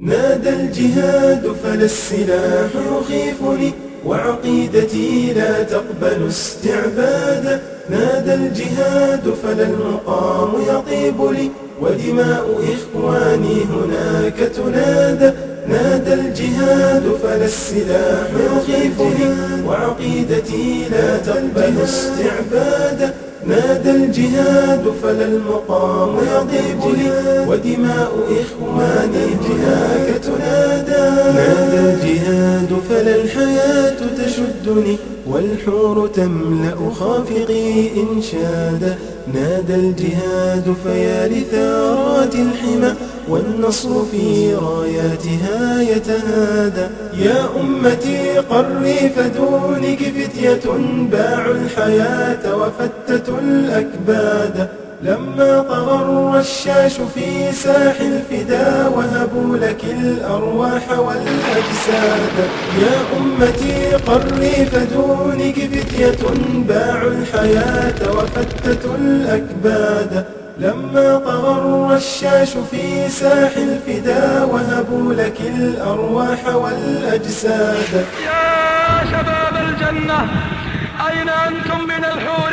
نادى الجهاد فلا السلاح يخيفني وعقيدتي لا تقبل استعبادا نادى الجهاد فلا المقام يطيب لي ودماء إخواني هناك تنادى. نادى الجهاد فلا السلاح يخيفني وعقيدتي لا تقبل استعبادا نادى الجهاد فلا المقام يضيب لي ودماء إخواني هناك تنادى. فلا الحياة تشدني والحور تملأ خافقي إنشادا نادى الجهاد فيا لثارات الحمى والنصر في راياتها يتهادى. يا أمتي قري فدونك فتية باعوا الحياة وفتتوا الأكباد. لما طغى الرشاش في ساح الفدا وهبوا لك الأرواح والأجساد. يا أمتي قري فدونك فتية باعوا الحياة وفتتوا الأكباد. لما طغى الرشاش في ساح الفدا وهبوا لك الأرواح والأجساد. يا شباب الجنة أين أنتم من الحور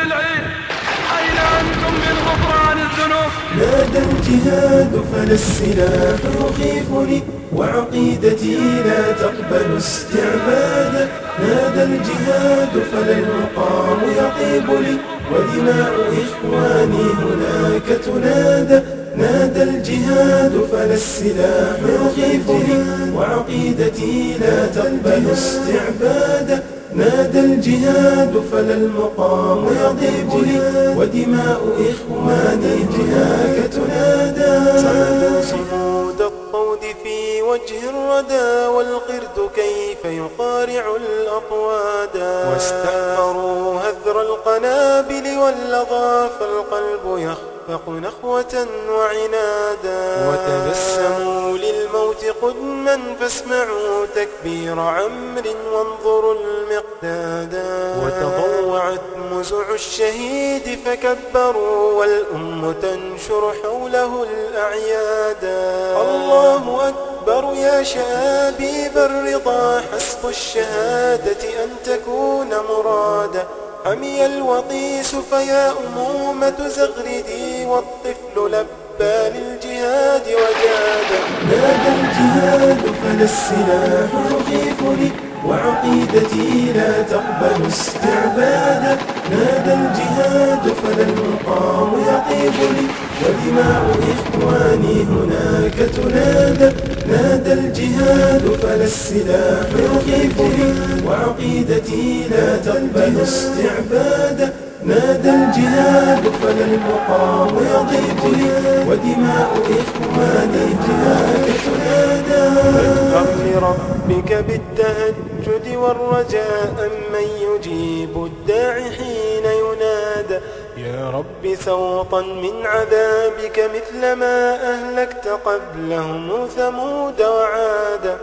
نادى الجهاد فلا السلاح يخيفني وعقيدتي لا تقبل استعبادا نادى الجهاد فلا المقام يطيب لي ودماء إخواني هناك تنادى. نادى الجهاد فلا السلاح يخيفني وعقيدتي لا تقبل استعبادا نادى الجهاد فلا المقام يضيب لي ودماء إخواني هناك تنادى. صمود الطود في وجه الردى والقرد كيف يقارع الأطوادا واستأثروا هذر القنابل واللظى فالقلب يخفق نخوة وعنادا. وتبسموا للموت قدما فاسمعوا تكبير عمر وانظروا المقدادا الشهيد فكبروا والأم تنشر حوله الأعيادا الله أكبر يا شابيب الرضا حسب الشهادة أن تكون مرادا. حمي الوطيس فيا أمومة زغردي والطفل لبى للجهاد وجادا نادى الجهاد فلا السلاح يخيفني وعقيدتي لا تقبل استعبادا نادى الجهاد فلا المقام يطيب لي. ودماء إخواني هناك تنادى. نادى الجهاد فلا السلاح يخيفني وعقيدتي لا تقبل استعبادا نادى الجهاد فلا المقام يضيق لي. ودماء إخواني ربك بالتهجد والرجاء من يجيب الداعي حين ينادى. يا رب سوطا من عذابك مثل ما أهلكت قبلهم ثمود وعادا.